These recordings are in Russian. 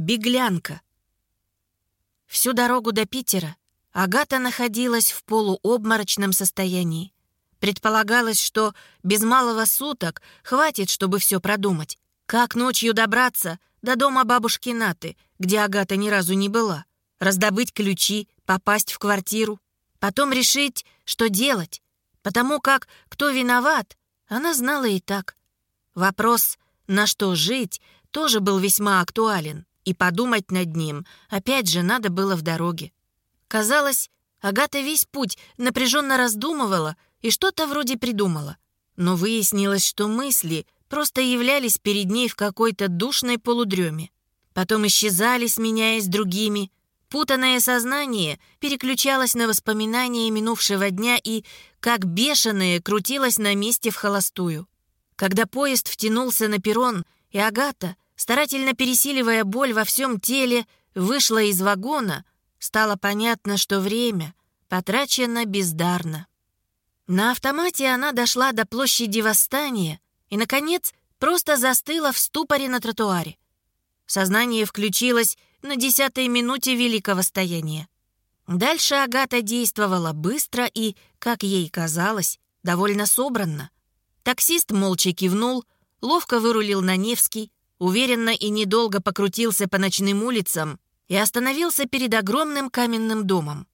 Беглянка. Всю дорогу до Питера Агата находилась в полуобморочном состоянии. Предполагалось, что без малого суток хватит, чтобы все продумать. Как ночью добраться до дома бабушки Наты, где Агата ни разу не была? Раздобыть ключи, попасть в квартиру. Потом решить, что делать. Потому как кто виноват, она знала и так. Вопрос, на что жить, тоже был весьма актуален. И подумать над ним опять же надо было в дороге. Казалось, Агата весь путь напряженно раздумывала и что-то вроде придумала. Но выяснилось, что мысли просто являлись перед ней в какой-то душной полудреме. Потом исчезали, сменяясь другими. Путанное сознание переключалось на воспоминания минувшего дня и, как бешеное, крутилось на месте в холостую. Когда поезд втянулся на перрон, и Агата, старательно пересиливая боль во всем теле, вышла из вагона, стало понятно, что время потрачено бездарно. На автомате она дошла до площади Восстания и, наконец, просто застыла в ступоре на тротуаре. Сознание включилось на десятой минуте великого стояния. Дальше Агата действовала быстро и, как ей казалось, довольно собранно. Таксист молча кивнул, ловко вырулил на Невский, уверенно и недолго покрутился по ночным улицам и остановился перед огромным каменным домом.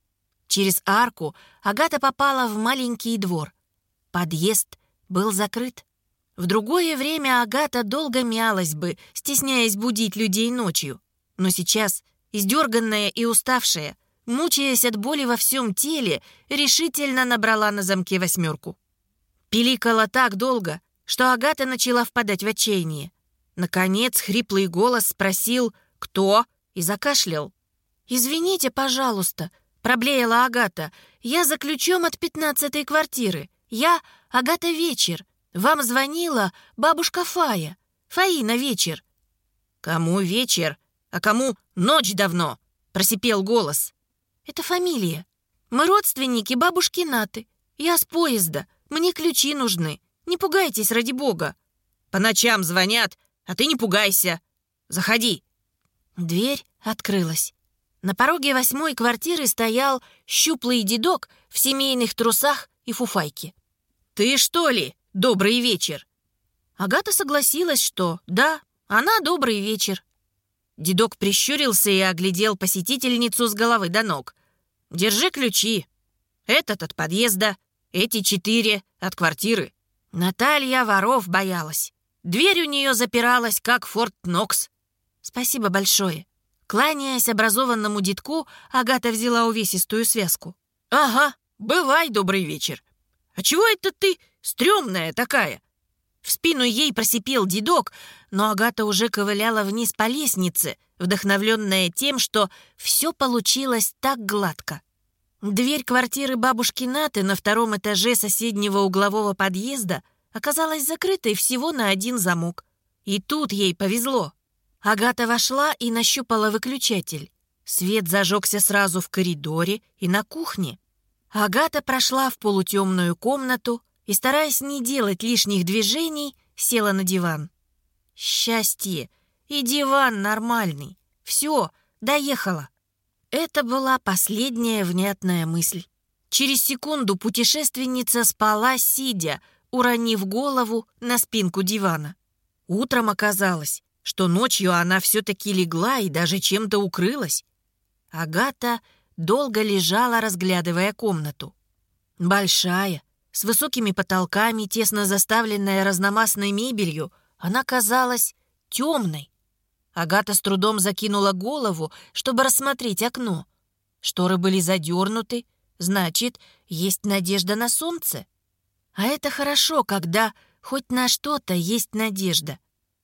Через арку Агата попала в маленький двор. Подъезд был закрыт. В другое время Агата долго мялась бы, стесняясь будить людей ночью. Но сейчас, издерганная и уставшая, мучаясь от боли во всем теле, решительно набрала на замке восьмерку. Пиликала так долго, что Агата начала впадать в отчаяние. Наконец хриплый голос спросил «Кто?» и закашлял. «Извините, пожалуйста», Проблеяла Агата. «Я за ключом от пятнадцатой квартиры. Я Агата Вечер. Вам звонила бабушка Фая. Фаина Вечер». «Кому вечер, а кому ночь давно?» Просипел голос. «Это фамилия. Мы родственники бабушки Наты. Я с поезда. Мне ключи нужны. Не пугайтесь, ради бога». «По ночам звонят, а ты не пугайся. Заходи». Дверь открылась. На пороге восьмой квартиры стоял щуплый дедок в семейных трусах и фуфайке. «Ты что ли? Добрый вечер!» Агата согласилась, что да, она добрый вечер. Дедок прищурился и оглядел посетительницу с головы до ног. «Держи ключи. Этот от подъезда, эти четыре от квартиры». Наталья воров боялась. Дверь у нее запиралась, как Форт Нокс. «Спасибо большое», Кланяясь образованному детку, Агата взяла увесистую связку. «Ага, бывай, добрый вечер. А чего это ты стрёмная такая?» В спину ей просипел дедок, но Агата уже ковыляла вниз по лестнице, вдохновленная тем, что все получилось так гладко. Дверь квартиры бабушки Наты на втором этаже соседнего углового подъезда оказалась закрытой всего на один замок. И тут ей повезло. Агата вошла и нащупала выключатель. Свет зажегся сразу в коридоре и на кухне. Агата прошла в полутемную комнату и, стараясь не делать лишних движений, села на диван. Счастье! И диван нормальный. Все, доехала. Это была последняя внятная мысль. Через секунду путешественница спала, сидя, уронив голову на спинку дивана. Утром оказалось, что ночью она все-таки легла и даже чем-то укрылась. Агата долго лежала, разглядывая комнату. Большая, с высокими потолками, тесно заставленная разномастной мебелью, она казалась темной. Агата с трудом закинула голову, чтобы рассмотреть окно. Шторы были задернуты, значит, есть надежда на солнце. А это хорошо, когда хоть на что-то есть надежда.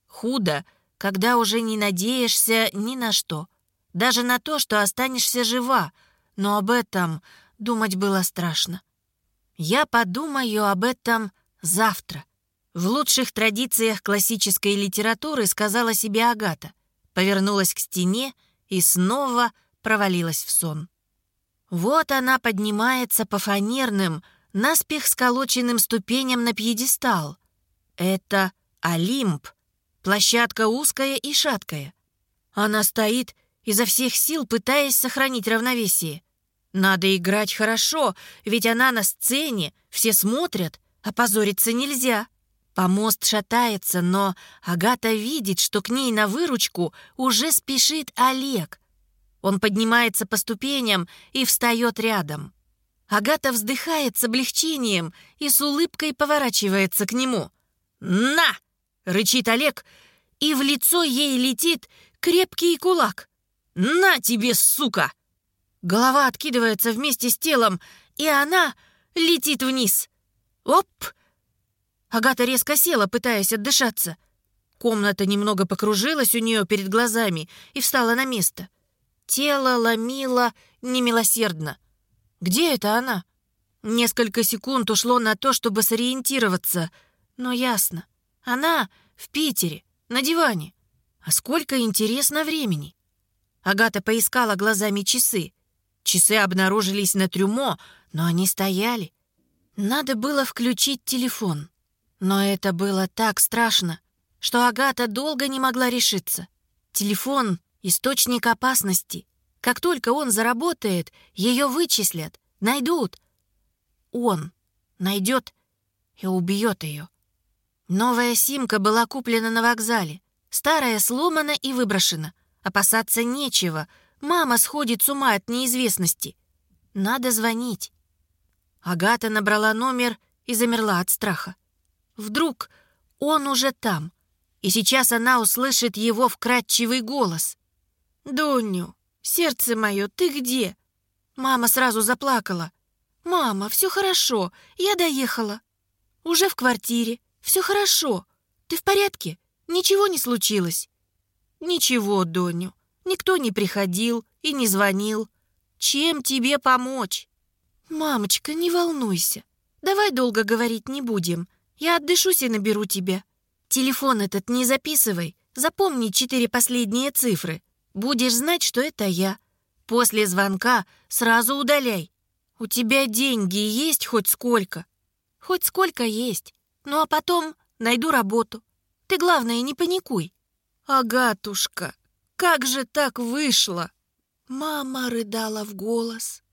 Худо, когда уже не надеешься ни на что, даже на то, что останешься жива, но об этом думать было страшно. Я подумаю об этом завтра. В лучших традициях классической литературы сказала себе Агата, повернулась к стене и снова провалилась в сон. Вот она поднимается по фанерным, наспех сколоченным ступеням на пьедестал. Это Олимп — Площадка узкая и шаткая. Она стоит, изо всех сил пытаясь сохранить равновесие. Надо играть хорошо, ведь она на сцене, все смотрят, а позориться нельзя. Помост шатается, но Агата видит, что к ней на выручку уже спешит Олег. Он поднимается по ступеням и встает рядом. Агата вздыхает с облегчением и с улыбкой поворачивается к нему. «На!» — рычит Олег, и в лицо ей летит крепкий кулак. «На тебе, сука!» Голова откидывается вместе с телом, и она летит вниз. «Оп!» Агата резко села, пытаясь отдышаться. Комната немного покружилась у нее перед глазами и встала на место. Тело ломило немилосердно. Где это она? Несколько секунд ушло на то, чтобы сориентироваться. Но ясно. Она в Питере, на диване. А сколько, интересно, времени? Агата поискала глазами часы. Часы обнаружились на трюмо, но они стояли. Надо было включить телефон. Но это было так страшно, что Агата долго не могла решиться. Телефон — источник опасности. Как только он заработает, ее вычислят, найдут. Он найдет и убьет ее. Новая симка была куплена на вокзале. Старая сломана и выброшена. Опасаться нечего. Мама сходит с ума от неизвестности. Надо звонить. Агата набрала номер и замерла от страха. Вдруг он уже там, и сейчас она услышит его вкрадчивый голос. «Дуню, сердце мое, ты где?» Мама сразу заплакала. «Мама, все хорошо, я доехала. Уже в квартире, все хорошо. Ты в порядке? Ничего не случилось?» «Ничего, Доню, никто не приходил и не звонил. Чем тебе помочь?» «Мамочка, не волнуйся. Давай долго говорить не будем. Я отдышусь и наберу тебя. Телефон этот не записывай. Запомни четыре последние цифры. Будешь знать, что это я. После звонка сразу удаляй. У тебя деньги есть хоть сколько? Хоть сколько есть. Ну а потом найду работу. Ты, главное, не паникуй. Агатушка, как же так вышло? Мама рыдала в голос.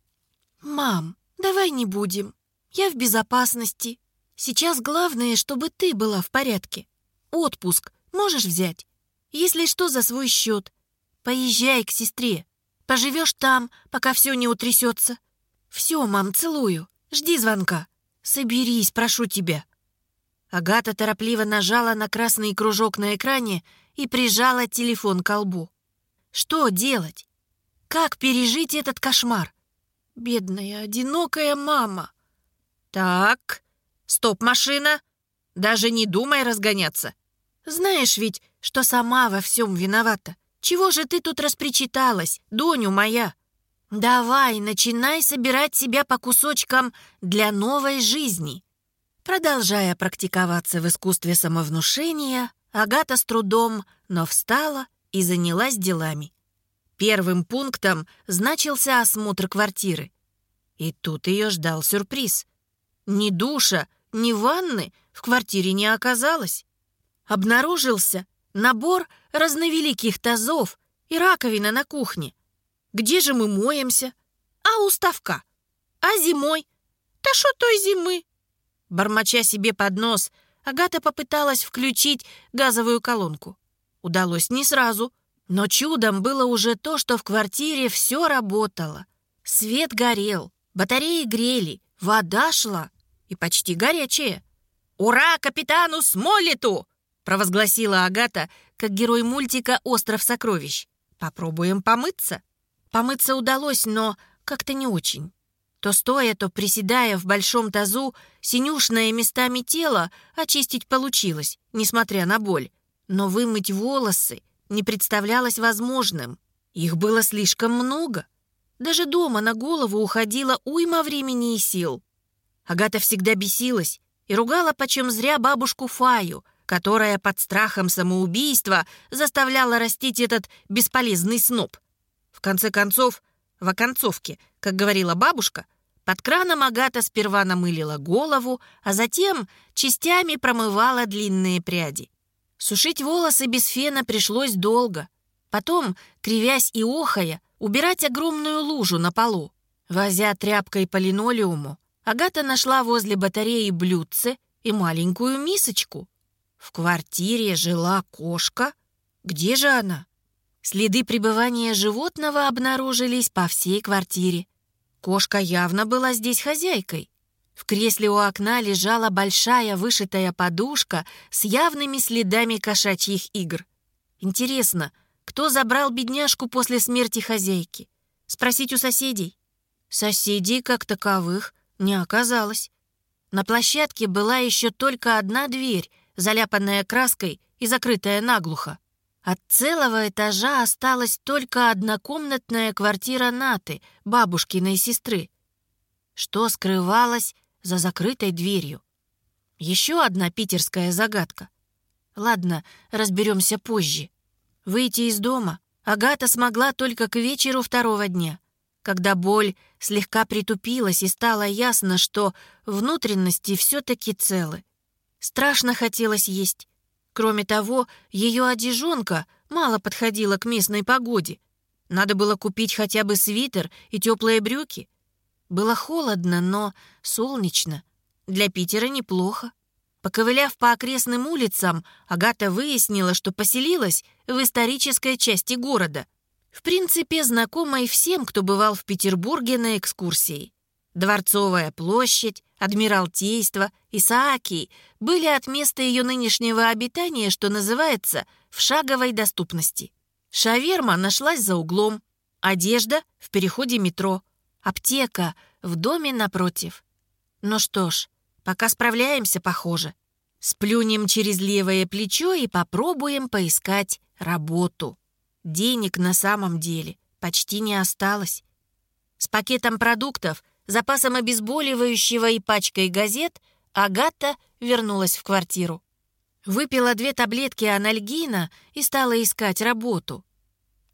Мам, давай не будем. Я в безопасности. Сейчас главное, чтобы ты была в порядке. Отпуск можешь взять? Если что, за свой счет. Поезжай к сестре. Поживешь там, пока все не утрясется. Все, мам, целую. Жди звонка. Соберись, прошу тебя». Агата торопливо нажала на красный кружок на экране и прижала телефон к лбу. Что делать? Как пережить этот кошмар? Бедная, одинокая мама. Так, «Стоп, машина! Даже не думай разгоняться!» «Знаешь ведь, что сама во всем виновата. Чего же ты тут распричиталась, Доню моя?» «Давай, начинай собирать себя по кусочкам для новой жизни». Продолжая практиковаться в искусстве самовнушения, Агата с трудом, но встала и занялась делами. Первым пунктом значился осмотр квартиры. И тут ее ждал сюрприз. Не душа, ни ванны в квартире не оказалось. Обнаружился набор разновеликих тазов и раковина на кухне. Где же мы моемся? А уставка. А зимой? Да что той зимы? Бормоча себе под нос, Агата попыталась включить газовую колонку. Удалось не сразу, но чудом было уже то, что в квартире все работало. Свет горел, батареи грели, вода шла и почти горячее. «Ура капитану Смолету!» — провозгласила Агата, как герой мультика «Остров сокровищ». «Попробуем помыться». Помыться удалось, но как-то не очень. То стоя, то приседая в большом тазу, синюшное местами тело очистить получилось, несмотря на боль. Но вымыть волосы не представлялось возможным. Их было слишком много. Даже дома на голову уходило уйма времени и сил. Агата всегда бесилась и ругала почем зря бабушку Фаю, которая под страхом самоубийства заставляла растить этот бесполезный сноп. В конце концов, в оконцовке, как говорила бабушка, под краном Агата сперва намылила голову, а затем частями промывала длинные пряди. Сушить волосы без фена пришлось долго. Потом, кривясь и охая, убирать огромную лужу на полу. Возя тряпкой по линолеуму, Агата нашла возле батареи блюдце и маленькую мисочку. В квартире жила кошка. Где же она? Следы пребывания животного обнаружились по всей квартире. Кошка явно была здесь хозяйкой. В кресле у окна лежала большая вышитая подушка с явными следами кошачьих игр. Интересно, кто забрал бедняжку после смерти хозяйки? Спросить у соседей? Соседей, как таковых, не оказалось. На площадке была еще только одна дверь, заляпанная краской и закрытая наглухо. От целого этажа осталась только однокомнатная квартира Наты, бабушкиной сестры. Что скрывалось за закрытой дверью? Еще одна питерская загадка. Ладно, разберемся позже. Выйти из дома Агата смогла только к вечеру второго дня, когда боль слегка притупилась и стало ясно, что внутренности все-таки целы. Страшно хотелось есть. Кроме того, ее одежонка мало подходила к местной погоде. Надо было купить хотя бы свитер и теплые брюки. Было холодно, но солнечно. Для Питера неплохо. Поковыляв по окрестным улицам, Агата выяснила, что поселилась в исторической части города. В принципе, знакомой всем, кто бывал в Петербурге на экскурсии. Дворцовая площадь, Адмиралтейство, Исаакий были от места ее нынешнего обитания, что называется, в шаговой доступности. Шаверма нашлась за углом, одежда в переходе метро, аптека в доме напротив. Ну что ж, пока справляемся, похоже. Сплюнем через левое плечо и попробуем поискать работу. Денег на самом деле почти не осталось. С пакетом продуктов запасом обезболивающего и пачкой газет, Агата вернулась в квартиру. Выпила две таблетки анальгина и стала искать работу.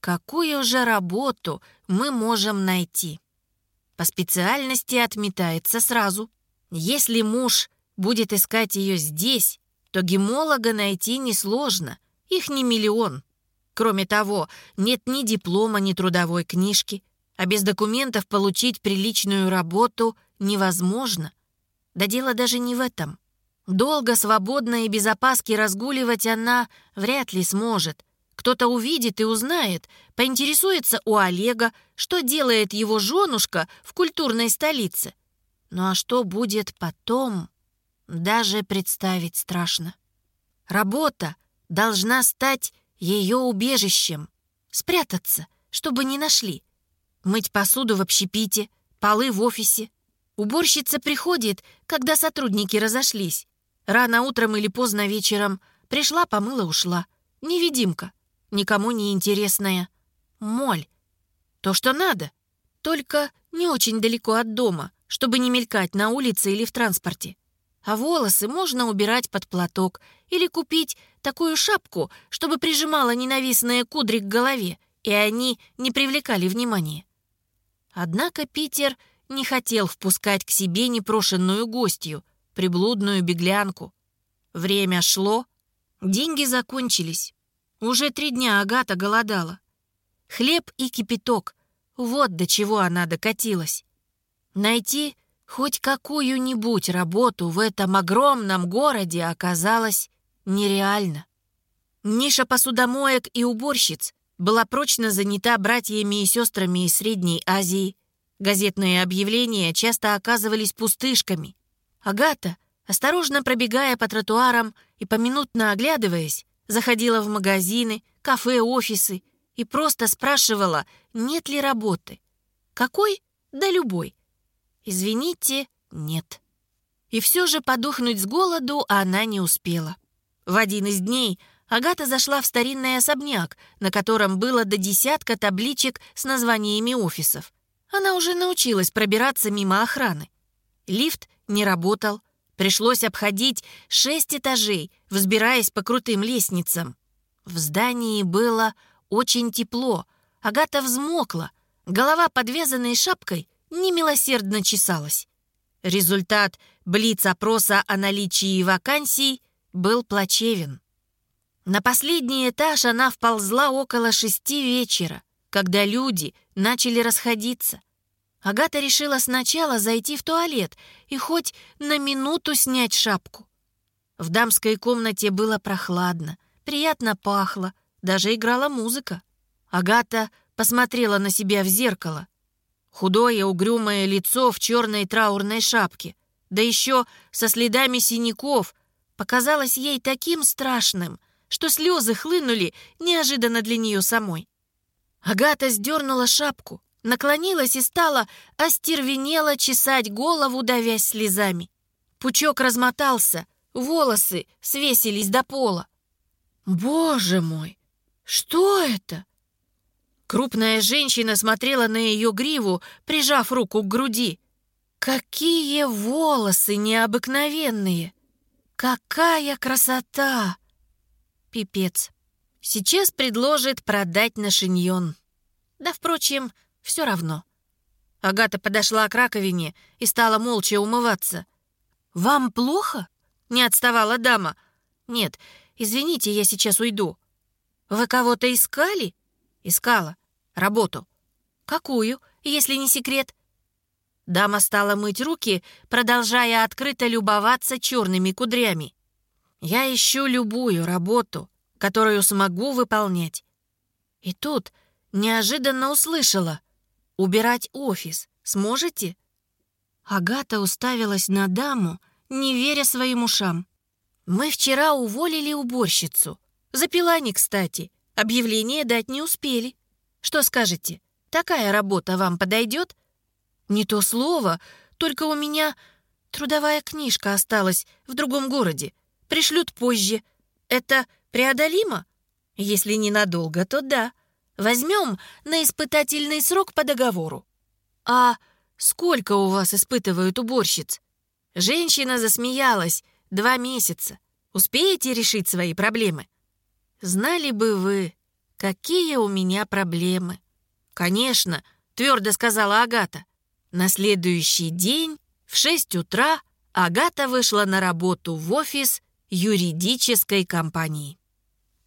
Какую же работу мы можем найти? По специальности отметается сразу. Если муж будет искать ее здесь, то гемолога найти несложно, их не миллион. Кроме того, нет ни диплома, ни трудовой книжки а без документов получить приличную работу невозможно. Да дело даже не в этом. Долго, свободно и без опаски разгуливать она вряд ли сможет. Кто-то увидит и узнает, поинтересуется у Олега, что делает его женушка в культурной столице. Ну а что будет потом, даже представить страшно. Работа должна стать ее убежищем. Спрятаться, чтобы не нашли мыть посуду в общепите, полы в офисе. Уборщица приходит, когда сотрудники разошлись. Рано утром или поздно вечером. Пришла, помыла, ушла. Невидимка. Никому не интересная. Моль. То, что надо. Только не очень далеко от дома, чтобы не мелькать на улице или в транспорте. А волосы можно убирать под платок или купить такую шапку, чтобы прижимала ненавистные кудри к голове, и они не привлекали внимания. Однако Питер не хотел впускать к себе непрошенную гостью, приблудную беглянку. Время шло, деньги закончились. Уже три дня Агата голодала. Хлеб и кипяток — вот до чего она докатилась. Найти хоть какую-нибудь работу в этом огромном городе оказалось нереально. Ниша посудомоек и уборщиц была прочно занята братьями и сестрами из Средней Азии. Газетные объявления часто оказывались пустышками. Агата, осторожно пробегая по тротуарам и поминутно оглядываясь, заходила в магазины, кафе, офисы и просто спрашивала, нет ли работы. Какой? Да любой. Извините, нет. И все же подохнуть с голоду она не успела. В один из дней Агата зашла в старинный особняк, на котором было до десятка табличек с названиями офисов. Она уже научилась пробираться мимо охраны. Лифт не работал. Пришлось обходить шесть этажей, взбираясь по крутым лестницам. В здании было очень тепло. Агата взмокла. Голова, подвязанной шапкой, немилосердно чесалась. Результат блиц-опроса о наличии вакансий был плачевен. На последний этаж она вползла около шести вечера, когда люди начали расходиться. Агата решила сначала зайти в туалет и хоть на минуту снять шапку. В дамской комнате было прохладно, приятно пахло, даже играла музыка. Агата посмотрела на себя в зеркало. Худое угрюмое лицо в черной траурной шапке, да еще со следами синяков, показалось ей таким страшным, что слезы хлынули неожиданно для нее самой. Агата сдернула шапку, наклонилась и стала остервенело чесать голову, давясь слезами. Пучок размотался, волосы свесились до пола. «Боже мой! Что это?» Крупная женщина смотрела на ее гриву, прижав руку к груди. «Какие волосы необыкновенные! Какая красота!» Пипец. Сейчас предложит продать на шиньон. Да, впрочем, все равно. Агата подошла к раковине и стала молча умываться. «Вам плохо?» — не отставала дама. «Нет, извините, я сейчас уйду». «Вы кого-то искали?» «Искала. Работу». «Какую, если не секрет?» Дама стала мыть руки, продолжая открыто любоваться черными кудрями. «Я ищу любую работу, которую смогу выполнять». И тут неожиданно услышала. «Убирать офис сможете?» Агата уставилась на даму, не веря своим ушам. «Мы вчера уволили уборщицу. Запила не кстати. Объявление дать не успели. Что скажете, такая работа вам подойдет?» «Не то слово, только у меня трудовая книжка осталась в другом городе. Пришлют позже. Это преодолимо? Если ненадолго, то да. Возьмем на испытательный срок по договору. А сколько у вас испытывают уборщиц? Женщина засмеялась. Два месяца. Успеете решить свои проблемы? Знали бы вы, какие у меня проблемы. Конечно, твердо сказала Агата. На следующий день в 6 утра Агата вышла на работу в офис юридической компании.